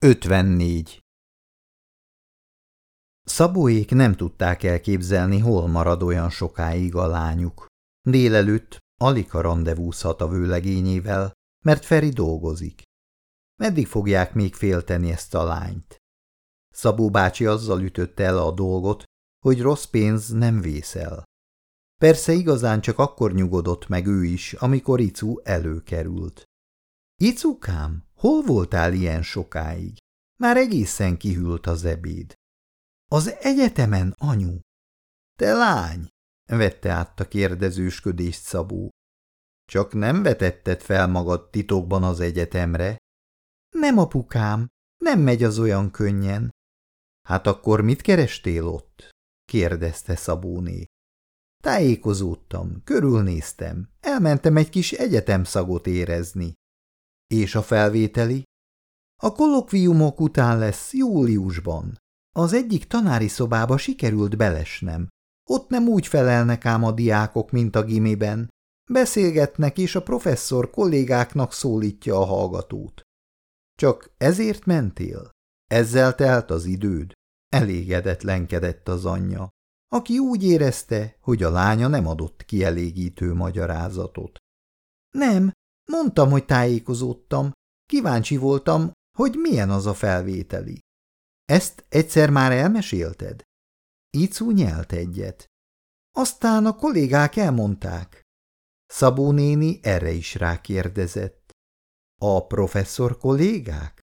54. Szabóék nem tudták elképzelni, hol marad olyan sokáig a lányuk. Délelőtt Alika rendezvúzhat a vőlegényével, mert Feri dolgozik. Meddig fogják még félteni ezt a lányt? Szabó bácsi azzal ütötte el a dolgot, hogy rossz pénz nem vészel. Persze igazán csak akkor nyugodott meg ő is, amikor Icu előkerült. Icukám, hol voltál ilyen sokáig? Már egészen kihűlt az ebéd. Az egyetemen, anyu. Te lány, vette át a kérdezősködést Szabó. Csak nem vetetted fel magad titokban az egyetemre? Nem, apukám, nem megy az olyan könnyen. Hát akkor mit kerestél ott? kérdezte Szabóné. Tájékozódtam, körülnéztem, elmentem egy kis egyetemszagot érezni. És a felvételi? A kollokviumok után lesz júliusban. Az egyik tanári szobába sikerült belesnem. Ott nem úgy felelnek ám a diákok, mint a gimiben. Beszélgetnek, és a professzor kollégáknak szólítja a hallgatót. Csak ezért mentél? Ezzel telt az időd? Elégedetlenkedett az anyja, aki úgy érezte, hogy a lánya nem adott kielégítő magyarázatot. Nem, mondtam, hogy tájékozódtam, kíváncsi voltam, hogy milyen az a felvételi. Ezt egyszer már elmesélted? Icu nyelt egyet. Aztán a kollégák elmondták. Szabó néni erre is rákérdezett. A professzor kollégák?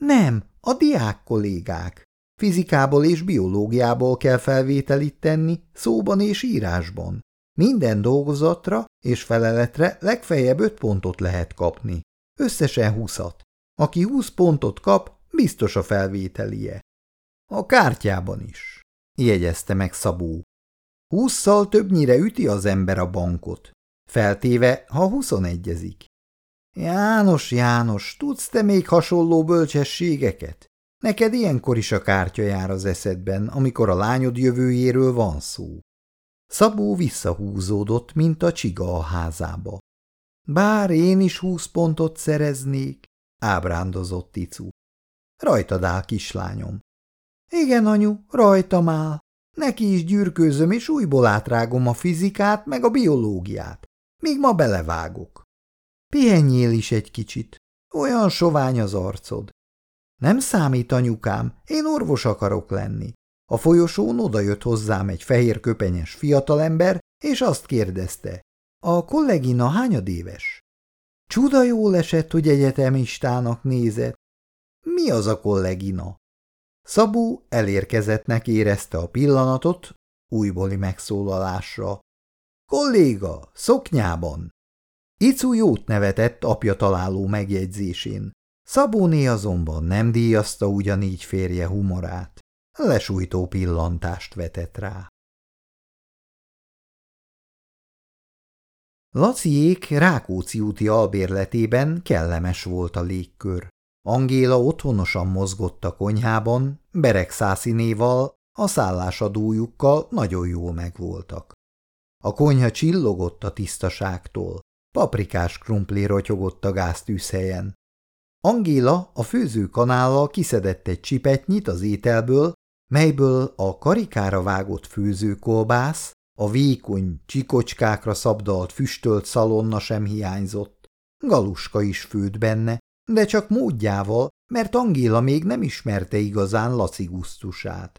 Nem, a diák kollégák. Fizikából és biológiából kell felvételit tenni, szóban és írásban. Minden dolgozatra és feleletre legfeljebb öt pontot lehet kapni. Összesen húszat. Aki húsz pontot kap, biztos a felvételie. A kártyában is, jegyezte meg Szabó. Húszszal többnyire üti az ember a bankot, feltéve, ha huszonegyezik. János, János, tudsz te még hasonló bölcsességeket? Neked ilyenkor is a kártya jár az eszedben, amikor a lányod jövőjéről van szó. Szabó visszahúzódott, mint a csiga a házába. Bár én is húsz pontot szereznék, ábrándozott Icu. Rajtad áll, kislányom. Igen, anyu, rajtam áll. Neki is gyűrkőzöm, és újból átrágom a fizikát, meg a biológiát. Míg ma belevágok. Pihenjél is egy kicsit. Olyan sovány az arcod. Nem számít, anyukám, én orvos akarok lenni. A folyosón odajött hozzám egy fehér köpenyes fiatalember, és azt kérdezte. A kollégina hányadéves? Csuda jól esett, hogy egyetemistának nézett. Mi az a kollégina? Szabó elérkezettnek érezte a pillanatot újbóli megszólalásra. Kolléga, szoknyában! Icu jót nevetett apja találó megjegyzésén. Szabóné azonban nem díjazta ugyanígy férje humorát. Lesújtó pillantást vetett rá. Laciék Rákóczi úti albérletében kellemes volt a légkör. Angéla otthonosan mozgott a konyhában, Beregszászinéval, a szállásadójukkal nagyon jól megvoltak. A konyha csillogott a tisztaságtól, paprikás krumpli rotyogott a gáztűzhelyen. Angéla a főzőkanállal kiszedett egy csipetnyit az ételből, melyből a karikára vágott főzőkolbász, a vékony, csikocskákra szabdalt füstölt szalonna sem hiányzott. Galuska is főtt benne, de csak módjával, mert Angéla még nem ismerte igazán Laci gusztusát.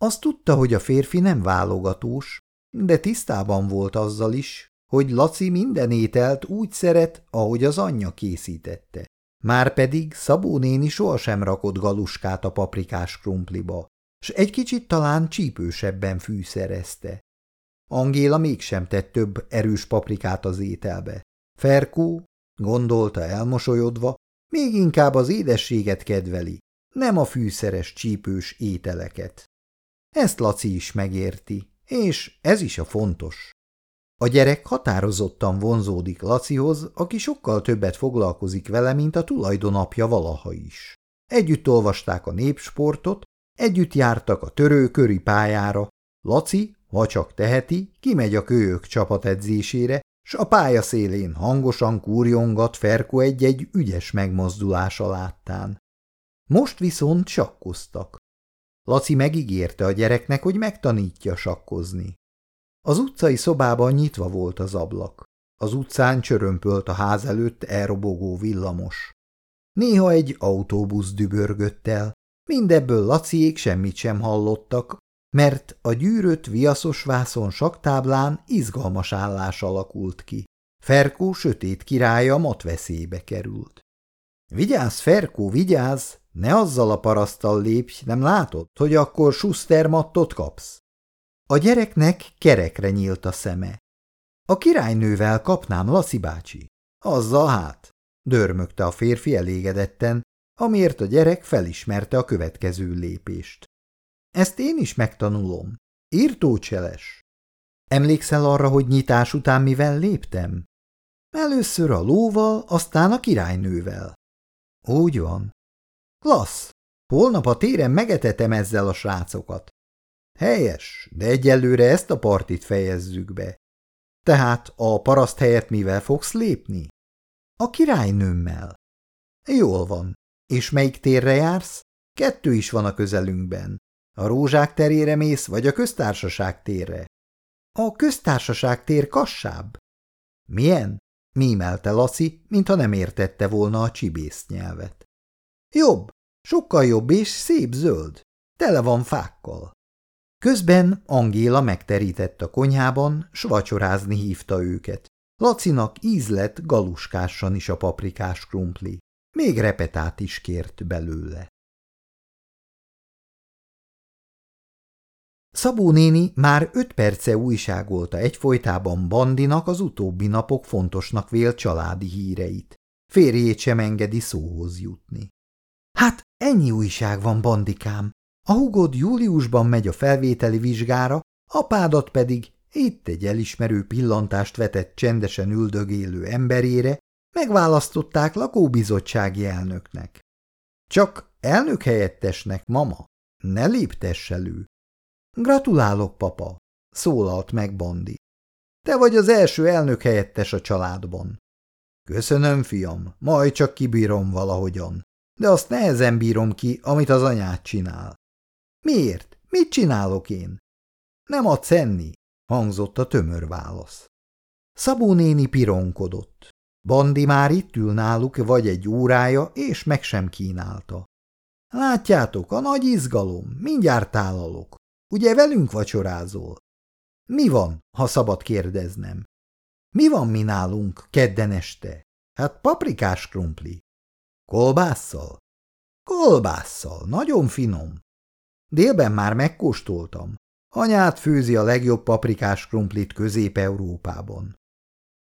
Azt tudta, hogy a férfi nem válogatós, de tisztában volt azzal is, hogy Laci minden ételt úgy szeret, ahogy az anyja készítette. Márpedig Szabó néni sohasem rakott galuskát a paprikás krumpliba, s egy kicsit talán csípősebben fűszerezte. Angéla mégsem tett több erős paprikát az ételbe. Ferkó, gondolta elmosolyodva, még inkább az édességet kedveli, nem a fűszeres csípős ételeket. Ezt Laci is megérti, és ez is a fontos. A gyerek határozottan vonzódik Lacihoz, aki sokkal többet foglalkozik vele, mint a tulajdonapja valaha is. Együtt olvasták a népsportot, együtt jártak a törőköri pályára, Laci, ha csak teheti, kimegy a kölyök csapatedzésére, s a pálya szélén hangosan kúrjongat Ferko egy-egy ügyes megmozdulása láttán. Most viszont sakkoztak. Laci megígérte a gyereknek, hogy megtanítja sakkozni. Az utcai szobában nyitva volt az ablak. Az utcán csörömpölt a ház előtt elrobogó villamos. Néha egy autóbusz dübörgött el, mindebből Laciék semmit sem hallottak, mert a gyűrött viaszos vászon saktáblán izgalmas állás alakult ki. Ferkó sötét királya mat veszélybe került. Vigyázz, Ferkó, vigyázz! Ne azzal a parasztal lépj, nem látod, hogy akkor mattot kapsz? A gyereknek kerekre nyílt a szeme. A királynővel kapnám, Laci bácsi. Azzal hát, dörmögte a férfi elégedetten, amiért a gyerek felismerte a következő lépést. Ezt én is megtanulom. Írtócseles. Emlékszel arra, hogy nyitás után mivel léptem? Először a lóval, aztán a királynővel. Úgy van. Klassz! Holnap a téren megetetem ezzel a srácokat. Helyes, de egyelőre ezt a partit fejezzük be. Tehát a paraszt helyett mivel fogsz lépni? A királynőmmel. Jól van. És melyik térre jársz? Kettő is van a közelünkben. A rózsák terére mész, vagy a köztársaság térre? A köztársaság tér kassább. Milyen? Mímelte Laci, mintha nem értette volna a csibész nyelvet. Jobb, sokkal jobb és szép zöld. Tele van fákkal. Közben Angéla megterített a konyhában, s vacsorázni hívta őket. Lacinak ízlet galuskássan is a paprikás krumpli. Még repetát is kért belőle. Szabó néni már öt perce újságolta egyfolytában Bandinak az utóbbi napok fontosnak vélt családi híreit. Férjét sem engedi szóhoz jutni. Hát ennyi újság van, Bandikám. A hugod júliusban megy a felvételi vizsgára, apádat pedig itt egy elismerő pillantást vetett csendesen üldögélő emberére, megválasztották lakóbizottsági elnöknek. Csak elnök helyettesnek, mama, ne léptess elő. Gratulálok, papa, szólalt meg Bandi. Te vagy az első elnök helyettes a családban. Köszönöm, fiam, majd csak kibírom valahogyan, de azt nehezen bírom ki, amit az anyát csinál. Miért? Mit csinálok én? Nem adsz enni, hangzott a tömör válasz. Szabó néni pironkodott. Bandi már itt ül náluk vagy egy órája, és meg sem kínálta. Látjátok, a nagy izgalom, mindjárt tálalok. Ugye velünk vacsorázol? Mi van, ha szabad kérdeznem? Mi van mi nálunk kedden este? Hát paprikás krumpli. Kolbásszal? Kolbásszal, nagyon finom. Délben már megkóstoltam. Anyát főzi a legjobb paprikás krumplit Közép-Európában.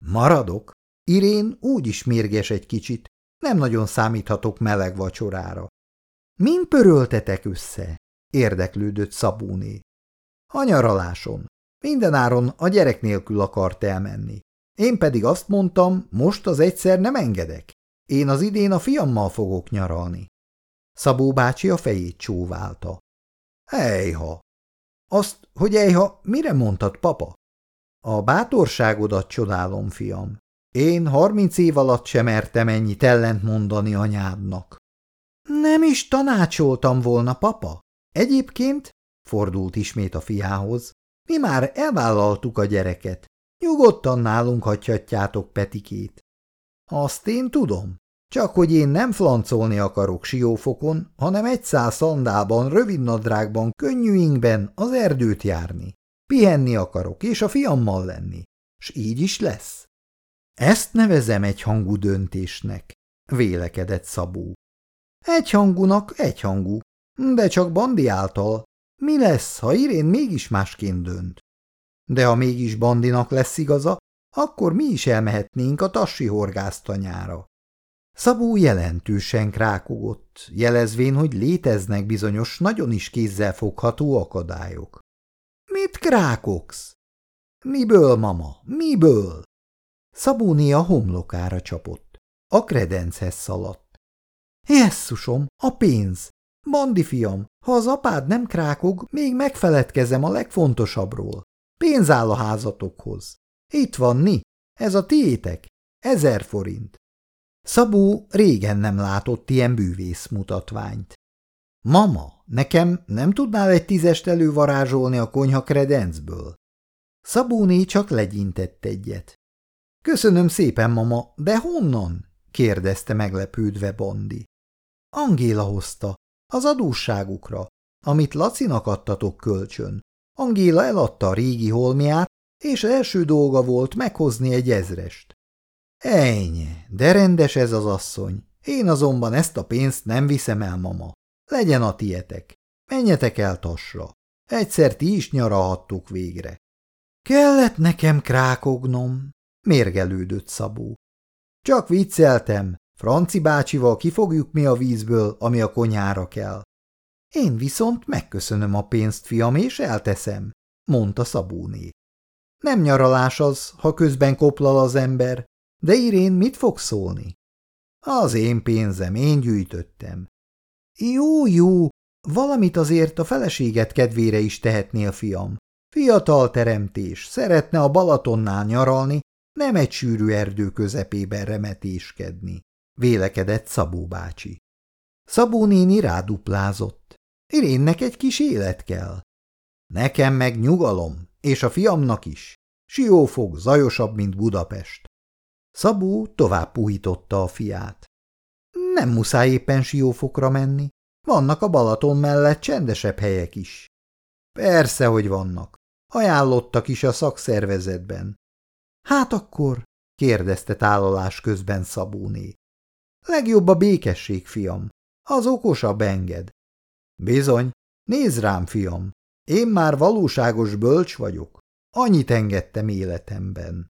Maradok? Irén úgy is mérges egy kicsit, nem nagyon számíthatok meleg vacsorára. Min pöröltetek össze? érdeklődött Szabóné. A nyaraláson. Mindenáron a gyerek nélkül akart elmenni. Én pedig azt mondtam, most az egyszer nem engedek. Én az idén a fiammal fogok nyaralni. Szabó bácsi a fejét csóválta. Ejha! Azt, hogy ejha, mire mondtad, papa? A bátorságodat csodálom, fiam. Én harminc év alatt sem mertem ennyit ellent mondani anyádnak. Nem is tanácsoltam volna, papa. Egyébként, fordult ismét a fiához, mi már elvállaltuk a gyereket. Nyugodtan nálunk hagyhatjátok Petikét. Azt én tudom. Csak hogy én nem flancolni akarok siófokon, hanem egy száz szandában, könnyű ingben az erdőt járni. Pihenni akarok, és a fiammal lenni. S így is lesz. Ezt nevezem egyhangú döntésnek, vélekedett Szabó. Egyhangúnak egyhangú, de csak Bandi által. Mi lesz, ha Irén mégis másként dönt? De ha mégis Bandinak lesz igaza, akkor mi is elmehetnénk a tassi horgásztanyára. Szabó jelentősen krákogott, jelezvén, hogy léteznek bizonyos, nagyon is kézzelfogható akadályok. – Mit krákogsz? – Miből, mama, miből? Szabóné a homlokára csapott. A kredenchez szaladt. – Jesszusom, a pénz! Bandi fiam, ha az apád nem krákog, még megfeledkezem a legfontosabbról. Pénz áll a házatokhoz. Itt van, ni, ez a tiétek, ezer forint. Szabó régen nem látott ilyen bűvész mutatványt. Mama, nekem nem tudnál egy tízest elővarázsolni a konyha kredencből? Szabóné csak legyintett egyet. Köszönöm szépen, mama, de honnan? kérdezte meglepődve Bondi. Angéla hozta, az adósságukra, amit Lacinak adtatok kölcsön. Angéla eladta a régi holmiát, és első dolga volt meghozni egy ezrest. Ennyi, de rendes ez az asszony. Én azonban ezt a pénzt nem viszem el, mama. Legyen a tietek. Menjetek el tasra. Egyszer ti is nyaralhattuk végre. Kellett nekem krákognom, mérgelődött Szabó. Csak vicceltem, Franci bácsival kifogjuk mi a vízből, ami a konyára kell. Én viszont megköszönöm a pénzt, fiam, és elteszem, mondta Szabóné. Nem nyaralás az, ha közben koplal az ember, de Irén mit fog szólni? Az én pénzem, én gyűjtöttem. Jó, jó, valamit azért a feleséget kedvére is tehetnél, fiam. Fiatal teremtés, szeretne a Balatonnál nyaralni, nem egy sűrű erdő közepében remetéskedni, vélekedett Szabó bácsi. Szabó néni ráduplázott. Irénnek egy kis élet kell. Nekem meg nyugalom, és a fiamnak is. Siófok zajosabb, mint Budapest. Szabó tovább puhította a fiát. Nem muszáj éppen siófokra menni. Vannak a Balaton mellett csendesebb helyek is. Persze, hogy vannak. Ajánlottak is a szakszervezetben. Hát akkor? kérdezte tálalás közben Szabóné. Legjobb a békesség, fiam. Az okosabb enged. Bizony, nézd rám, fiam. Én már valóságos bölcs vagyok. Annyit engedtem életemben.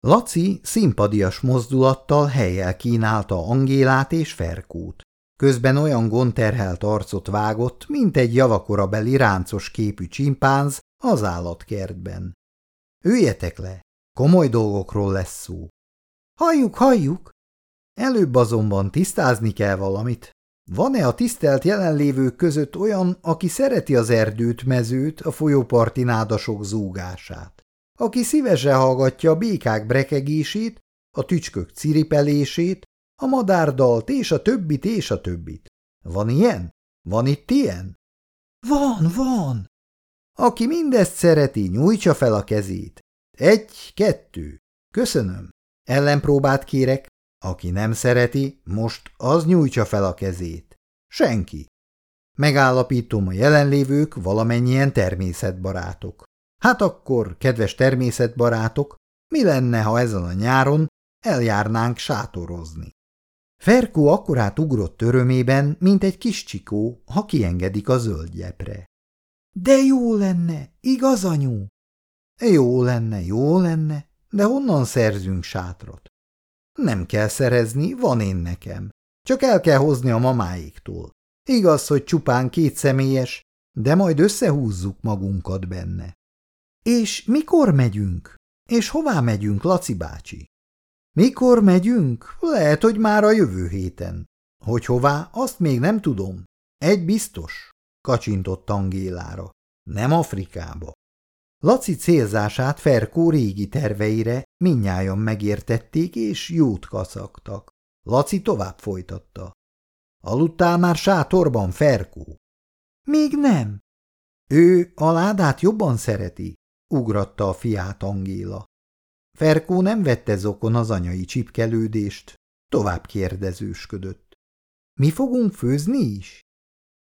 Laci szimpadias mozdulattal helyel kínálta Angélát és Ferkót. Közben olyan gondterhelt arcot vágott, mint egy javakorabeli ráncos képű csimpánz az állatkertben. Üljetek le, komoly dolgokról lesz szó. Halljuk, halljuk! Előbb azonban tisztázni kell valamit. Van-e a tisztelt jelenlévők között olyan, aki szereti az erdőt, mezőt, a folyóparti nádasok zúgását? Aki szívesen hallgatja a békák brekegését, a tücskök ciripelését, a madárdalt és a többit és a többit. Van ilyen? Van itt ilyen? Van, van. Aki mindezt szereti, nyújtsa fel a kezét. Egy, kettő. Köszönöm. Ellenpróbát kérek. Aki nem szereti, most az nyújtsa fel a kezét. Senki. Megállapítom a jelenlévők valamennyien természetbarátok. Hát akkor, kedves természetbarátok, mi lenne, ha ezen a nyáron eljárnánk sátorozni? Ferkó akkorát ugrott örömében, mint egy kis csikó, ha kiengedik a zöldjepre. De jó lenne, igaz, anyu? Jó lenne, jó lenne, de honnan szerzünk sátrat? Nem kell szerezni, van én nekem. Csak el kell hozni a mamáiktól. Igaz, hogy csupán két személyes, de majd összehúzzuk magunkat benne. És mikor megyünk? És hová megyünk, Laci bácsi? Mikor megyünk? Lehet, hogy már a jövő héten. Hogy hová, azt még nem tudom. Egy biztos, kacsintott Angélára. Nem Afrikába. Laci célzását Ferkó régi terveire minnyáján megértették és jót kaszaktak. Laci tovább folytatta. Aludtál már sátorban, Ferkó? Még nem. Ő a ládát jobban szereti, ugratta a fiát Angéla. Ferkó nem vette zokon az anyai csipkelődést, tovább kérdezősködött. Mi fogunk főzni is?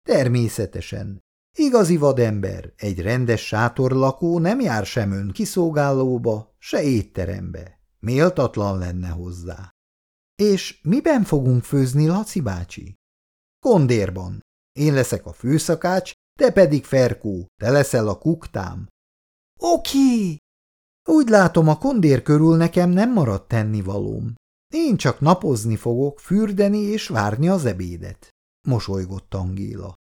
Természetesen. Igazi vadember, egy rendes sátorlakó nem jár sem ön kiszolgálóba, se étterembe. Méltatlan lenne hozzá. És miben fogunk főzni, Laci bácsi? Kondérban. Én leszek a főszakács, te pedig Ferkó, te leszel a kuktám. Oké! Úgy látom, a kondér körül nekem nem maradt tennivalóm. Én csak napozni fogok, fürdeni és várni az ebédet, mosolygott Angéla.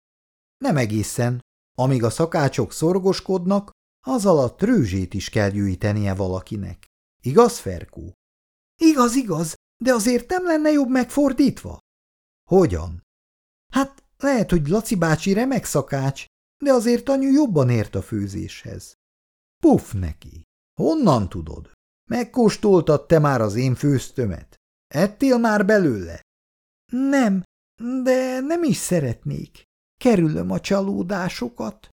Nem egészen. Amíg a szakácsok szorgoskodnak, az alatt rőzsét is kell gyűjtenie valakinek. Igaz, Ferkó? Igaz, igaz, de azért nem lenne jobb megfordítva? Hogyan? Hát lehet, hogy Laci bácsi remek szakács, de azért anyu jobban ért a főzéshez. Puff neki! Honnan tudod? Megkóstoltad te már az én főztömet? Ettél már belőle? Nem, de nem is szeretnék. Kerülöm a csalódásokat.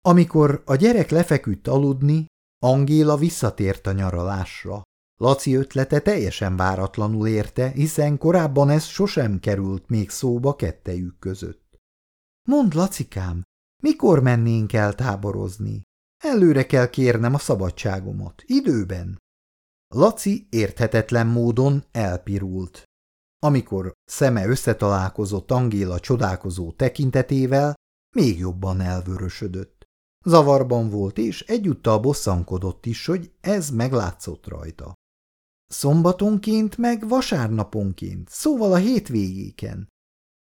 Amikor a gyerek lefeküdt aludni, Angéla visszatért a nyaralásra. Laci ötlete teljesen váratlanul érte, hiszen korábban ez sosem került még szóba kettejük között. Mond, Lacikám, mikor mennénk el táborozni? Előre kell kérnem a szabadságomat, időben. Laci érthetetlen módon elpirult. Amikor szeme összetalálkozott Angéla csodálkozó tekintetével, még jobban elvörösödött. Zavarban volt, és egyúttal bosszankodott is, hogy ez meglátszott rajta. Szombatonként meg vasárnaponként, szóval a hétvégéken.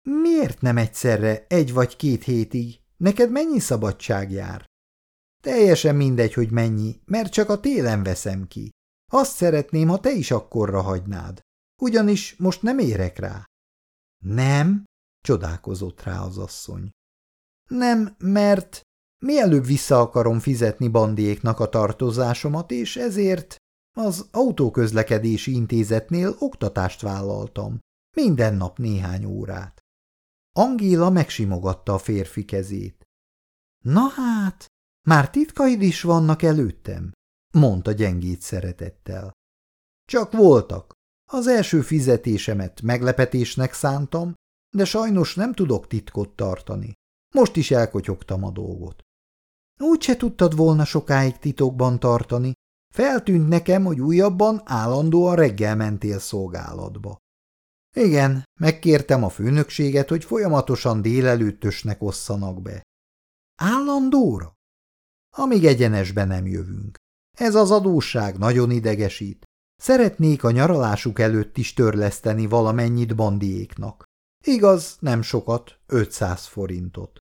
Miért nem egyszerre egy vagy két hétig? Neked mennyi szabadság jár? Teljesen mindegy, hogy mennyi, mert csak a télen veszem ki. Azt szeretném, ha te is akkorra hagynád. Ugyanis most nem érek rá. Nem? csodálkozott rá az asszony. Nem, mert mielőbb vissza akarom fizetni bandiéknak a tartozásomat, és ezért az autóközlekedési intézetnél oktatást vállaltam. Minden nap néhány órát. Angéla megsimogatta a férfi kezét. Na hát, már titkaid is vannak előttem, mondta gyengét szeretettel. Csak voltak. Az első fizetésemet meglepetésnek szántam, de sajnos nem tudok titkot tartani. Most is elkotyogtam a dolgot. Úgy se tudtad volna sokáig titokban tartani. Feltűnt nekem, hogy újabban állandóan reggel mentél szolgálatba. Igen, megkértem a főnökséget, hogy folyamatosan délelőttösnek osszanak be. Állandóra? Amíg egyenesbe nem jövünk. Ez az adósság nagyon idegesít. Szeretnék a nyaralásuk előtt is törleszteni valamennyit bandiéknak. Igaz, nem sokat, 500 forintot.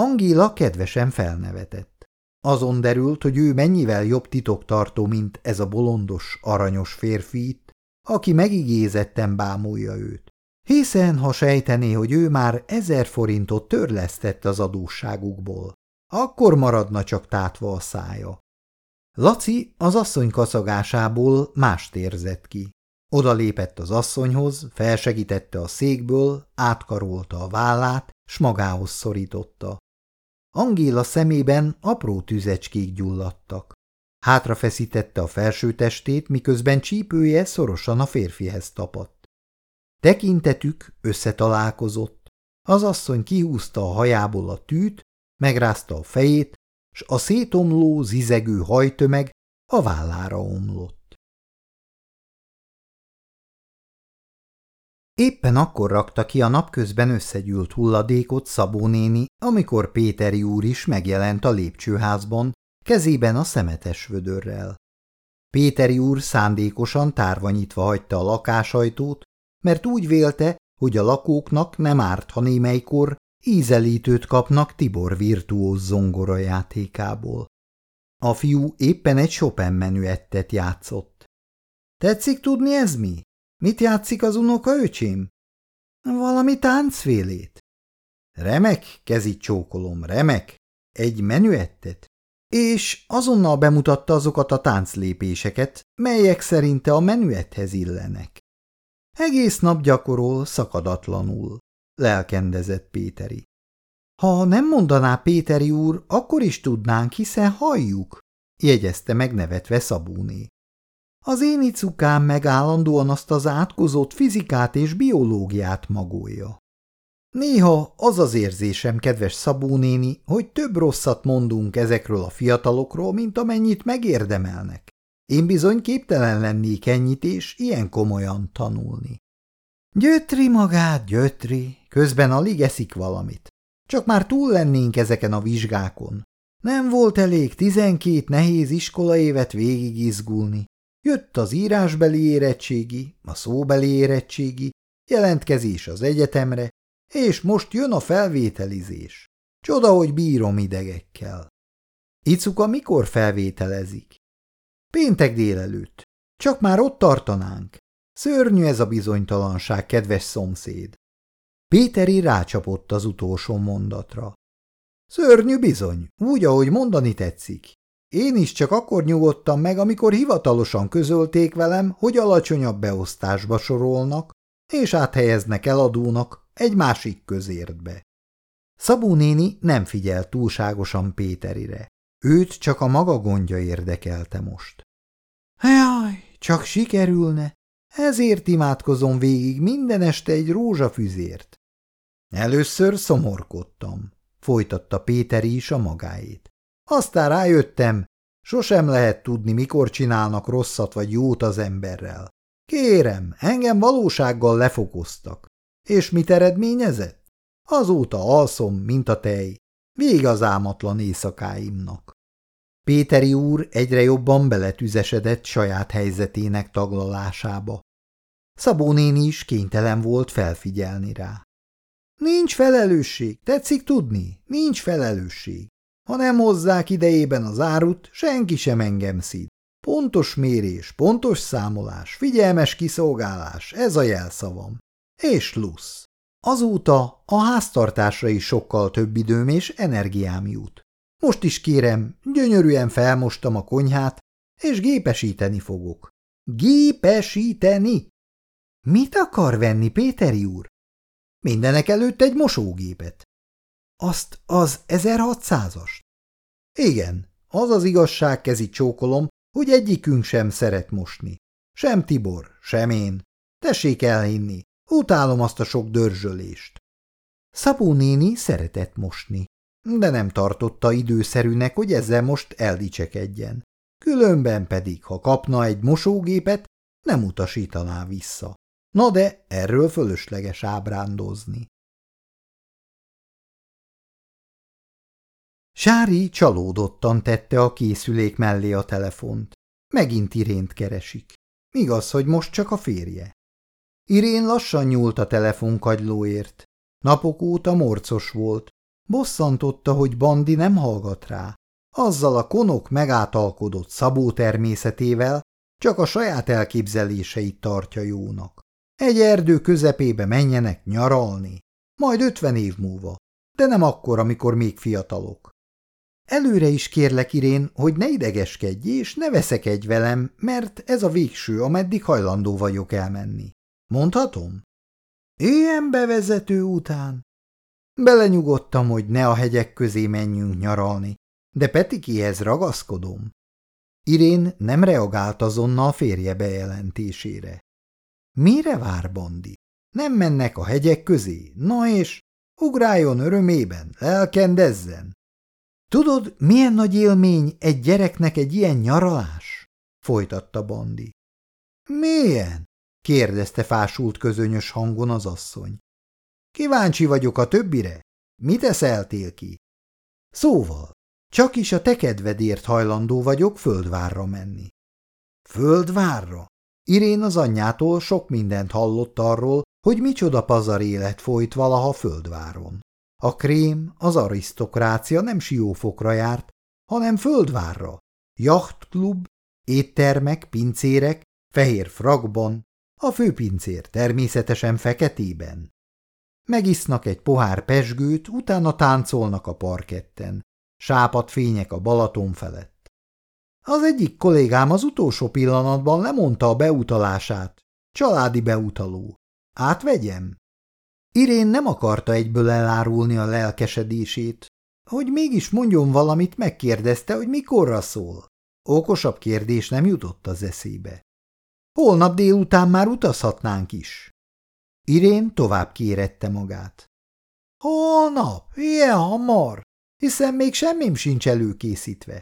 Angéla kedvesen felnevetett. Azon derült, hogy ő mennyivel jobb titoktartó, mint ez a bolondos, aranyos férfi itt, aki megigézetten bámulja őt. Hiszen, ha sejtené, hogy ő már ezer forintot törlesztett az adósságukból, akkor maradna csak tátva a szája. Laci az asszony kaszagásából mást érzett ki. Oda lépett az asszonyhoz, felsegítette a székből, átkarolta a vállát, s magához szorította. Angéla szemében apró tüzecskék gyulladtak. Hátrafeszítette a felső testét, miközben csípője szorosan a férfihez tapadt. Tekintetük összetalálkozott. Az asszony kihúzta a hajából a tűt, megrázta a fejét, s a szétomló, zizegő hajtömeg a vállára omlott. Éppen akkor rakta ki a napközben összegyűlt hulladékot Szabó néni, amikor Péteri úr is megjelent a lépcsőházban, kezében a szemetes vödörrel. Péteri úr szándékosan tárva nyitva hagyta a lakásajtót, mert úgy vélte, hogy a lakóknak nem árt, ha némelykor ízelítőt kapnak Tibor virtuóz zongora játékából. A fiú éppen egy Chopin menüettet játszott. Tetszik tudni ez mi? Mit játszik az unoka öcsém? Valami táncfélét. Remek, kezit csókolom, remek. Egy menüettet. És azonnal bemutatta azokat a tánclépéseket, melyek szerinte a menüethez illenek. Egész nap gyakorol szakadatlanul lelkendezett Péteri. Ha nem mondaná Péteri úr, akkor is tudnánk, hiszen halljuk, jegyezte megnevetve Szabóné. Az én icukám meg állandóan azt az átkozott fizikát és biológiát magolja. Néha az az érzésem, kedves Szabó hogy több rosszat mondunk ezekről a fiatalokról, mint amennyit megérdemelnek. Én bizony képtelen lennék ennyit és ilyen komolyan tanulni. Gyötri magát, gyötri, közben alig eszik valamit. Csak már túl lennénk ezeken a vizsgákon. Nem volt elég tizenkét nehéz iskolaévet végigizgulni. Jött az írásbeli érettségi, a szóbeli érettségi, jelentkezés az egyetemre, és most jön a felvételizés. Csoda, hogy bírom idegekkel. Icuka mikor felvételezik? Péntek délelőtt. Csak már ott tartanánk. Szörnyű ez a bizonytalanság, kedves szomszéd. Péteri rácsapott az utolsó mondatra. Szörnyű bizony, úgy, ahogy mondani tetszik. Én is csak akkor nyugodtam meg, amikor hivatalosan közölték velem, hogy alacsonyabb beosztásba sorolnak, és áthelyeznek eladónak egy másik közértbe. Szabó néni nem figyelt túlságosan Péterire. Őt csak a maga gondja érdekelte most. Jaj, csak sikerülne! Ezért imádkozom végig minden este egy rózsafüzért. Először szomorkodtam, folytatta Péteri is a magáét. Aztán rájöttem, sosem lehet tudni, mikor csinálnak rosszat vagy jót az emberrel. Kérem, engem valósággal lefokoztak. És mit eredményezett? Azóta alszom, mint a tej. Vég az álmatlan éjszakáimnak. Péteri úr egyre jobban beletüzesedett saját helyzetének taglalásába. Szabó néni is kénytelen volt felfigyelni rá. Nincs felelősség, tetszik tudni? Nincs felelősség. Ha nem hozzák idejében az árut, senki sem engem szíd. Pontos mérés, pontos számolás, figyelmes kiszolgálás, ez a jelszavam. És lusz. Azóta a háztartásra is sokkal több időm és energiám jut. Most is kérem, gyönyörűen felmostam a konyhát, és gépesíteni fogok. Gépesíteni? Mit akar venni, Péteri úr? Mindenek előtt egy mosógépet. Azt az 1600-ast? Igen, az az igazság kezi csókolom, hogy egyikünk sem szeret mosni. Sem Tibor, sem én. Tessék elhinni, utálom azt a sok dörzsölést. Szabó néni szeretett mosni, de nem tartotta időszerűnek, hogy ezzel most eldicsekedjen. Különben pedig, ha kapna egy mosógépet, nem utasítaná vissza. Na de erről fölösleges ábrándozni. Sári csalódottan tette a készülék mellé a telefont. Megint Irént keresik. Igaz, hogy most csak a férje. Irén lassan nyúlt a telefonkagylóért. Napok óta morcos volt. Bosszantotta, hogy Bandi nem hallgat rá. Azzal a konok megátalkodott szabó természetével csak a saját elképzeléseit tartja jónak. Egy erdő közepébe menjenek nyaralni, majd ötven év múlva, de nem akkor, amikor még fiatalok. Előre is kérlek, Irén, hogy ne idegeskedj és ne veszekedj velem, mert ez a végső, ameddig hajlandó vagyok elmenni. Mondhatom? Ilyen bevezető után? Belenyugodtam, hogy ne a hegyek közé menjünk nyaralni, de Petikihez ragaszkodom. Irén nem reagált azonnal a férje bejelentésére. Mire vár Bondi? Nem mennek a hegyek közé, na és ugráljon örömében, lelkendezzen. Tudod, milyen nagy élmény egy gyereknek egy ilyen nyaralás? folytatta Bondi. Milyen? kérdezte fásult közönyös hangon az asszony. Kíváncsi vagyok a többire. Mit eszeltél ki? Szóval, csak is a te kedvedért hajlandó vagyok földvárra menni. Földvárra? Irén az anyjától sok mindent hallott arról, hogy micsoda pazar élet folyt valaha földváron. A krém, az arisztokrácia nem siófokra járt, hanem földvárra. Jachtklub, éttermek, pincérek, fehér frakban, a főpincér természetesen feketében. Megisznak egy pohár pesgőt, utána táncolnak a parketten. Sápat fények a Balaton felett. Az egyik kollégám az utolsó pillanatban lemondta a beutalását. Családi beutaló. Átvegyem? Irén nem akarta egyből elárulni a lelkesedését. Hogy mégis mondjon valamit, megkérdezte, hogy mikorra szól. Okosabb kérdés nem jutott az eszébe. Holnap délután már utazhatnánk is. Irén tovább kérette magát. Holnap? Ilyen hamar? Hiszen még semmim sincs előkészítve.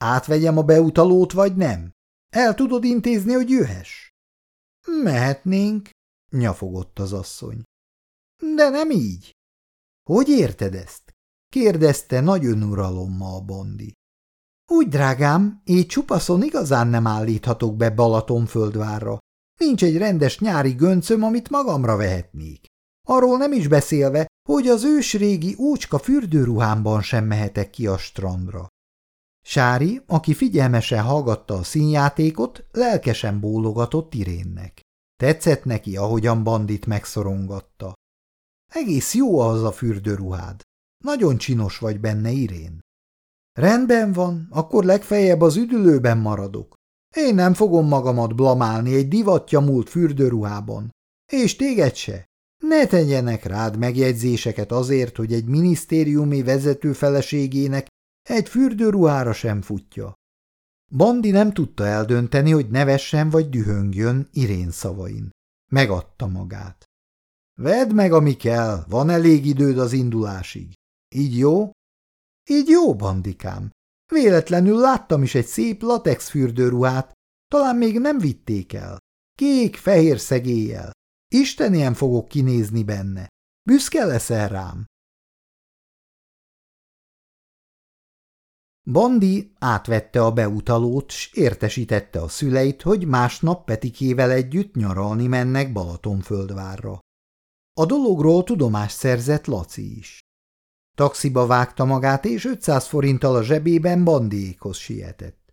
Átvegyem a beutalót, vagy nem? El tudod intézni, hogy jöhess? Mehetnénk, nyafogott az asszony. De nem így. Hogy érted ezt? kérdezte nagy önuralommal Bondi. Úgy, drágám, így csupaszon igazán nem állíthatok be Balatonföldvárra. Nincs egy rendes nyári göncöm, amit magamra vehetnék. Arról nem is beszélve, hogy az ősrégi úcska fürdőruhámban sem mehetek ki a strandra. Sári, aki figyelmesen hallgatta a színjátékot, lelkesen bólogatott Irénnek. Tetszett neki, ahogyan bandit megszorongatta. Egész jó az a fürdőruhád. Nagyon csinos vagy benne, Irén. Rendben van, akkor legfeljebb az üdülőben maradok. Én nem fogom magamat blamálni egy divatja múlt fürdőruhában. És téged se. Ne tegyenek rád megjegyzéseket azért, hogy egy minisztériumi vezető feleségének egy fürdőruhára sem futja. Bandi nem tudta eldönteni, hogy nevessen vagy dühöngjön Irén szavain. Megadta magát. Vedd meg, ami kell, van elég időd az indulásig. Így jó? Így jó, bandikám. Véletlenül láttam is egy szép latex fürdőruhát, talán még nem vitték el. Kék-fehér szegéllyel. Istenien fogok kinézni benne. Büszke leszel rám. Bandi átvette a beutalót, s értesítette a szüleit, hogy másnap Petikével együtt nyaralni mennek Balatonföldvárra. A dologról tudomást szerzett Laci is. Taxiba vágta magát, és 500 forinttal a zsebében Bandiékhoz sietett.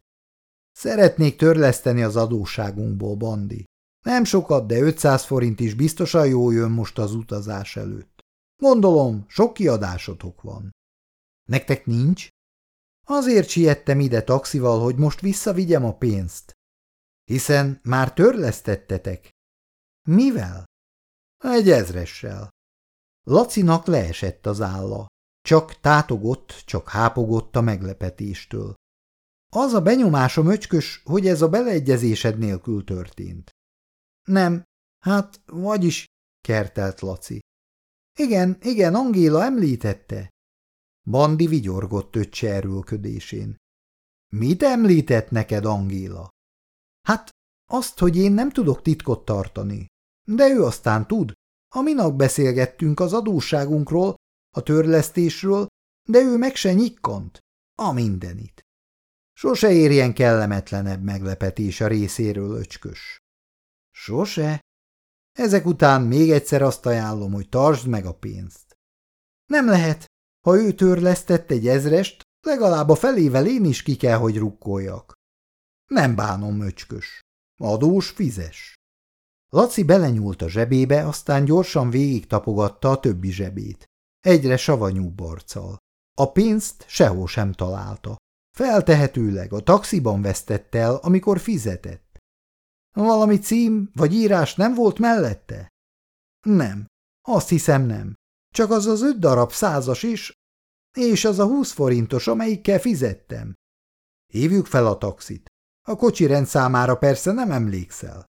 Szeretnék törleszteni az adósságunkból, Bandi. Nem sokat, de 500 forint is biztosan jó jön most az utazás előtt. Gondolom, sok kiadásotok van. Nektek nincs? Azért siettem ide taxival, hogy most visszavigyem a pénzt. Hiszen már törlesztettetek. Mivel? Egy ezressel. Lacinak leesett az álla. Csak tátogott, csak hápogott a meglepetéstől. Az a benyomásom, öcskös, hogy ez a beleegyezésed nélkül történt. Nem, hát, vagyis, kertelt Laci. Igen, igen, Angéla említette. Bandi vigyorgott öccse erőlködésén. Mit említett neked, Angéla? Hát, azt, hogy én nem tudok titkot tartani. De ő aztán tud. A minap beszélgettünk az adósságunkról, a törlesztésről, de ő meg se nyikkant. A mindenit. Sose érjen kellemetlenebb meglepetés a részéről, öcskös. Sose? Ezek után még egyszer azt ajánlom, hogy tartsd meg a pénzt. Nem lehet. Ha ő törlesztett egy ezrest, legalább a felével én is ki kell, hogy rukkoljak. Nem bánom, öcskös. Adós fizes. Laci belenyúlt a zsebébe, aztán gyorsan végig tapogatta a többi zsebét. Egyre savanyúbb arccal. A pénzt sehol sem találta. Feltehetőleg a taxiban vesztette el, amikor fizetett. Valami cím vagy írás nem volt mellette? Nem, azt hiszem nem. Csak az az öt darab százas is, és az a húsz forintos, amelyikkel fizettem. Hívjuk fel a taxit. A kocsi rendszámára persze nem emlékszel.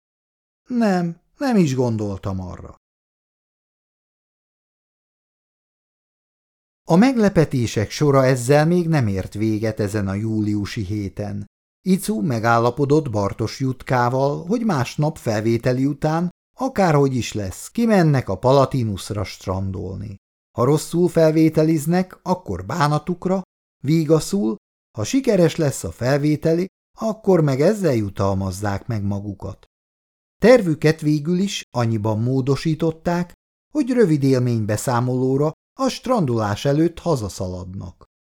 Nem, nem is gondoltam arra. A meglepetések sora ezzel még nem ért véget ezen a júliusi héten. Icu megállapodott Bartos Jutkával, hogy másnap felvételi után, akárhogy is lesz, kimennek a Palatinusra strandolni. Ha rosszul felvételiznek, akkor bánatukra, vígaszul, ha sikeres lesz a felvételi, akkor meg ezzel jutalmazzák meg magukat. Tervüket végül is annyiban módosították, hogy rövid élménybeszámolóra a strandolás előtt hazaszaladnak.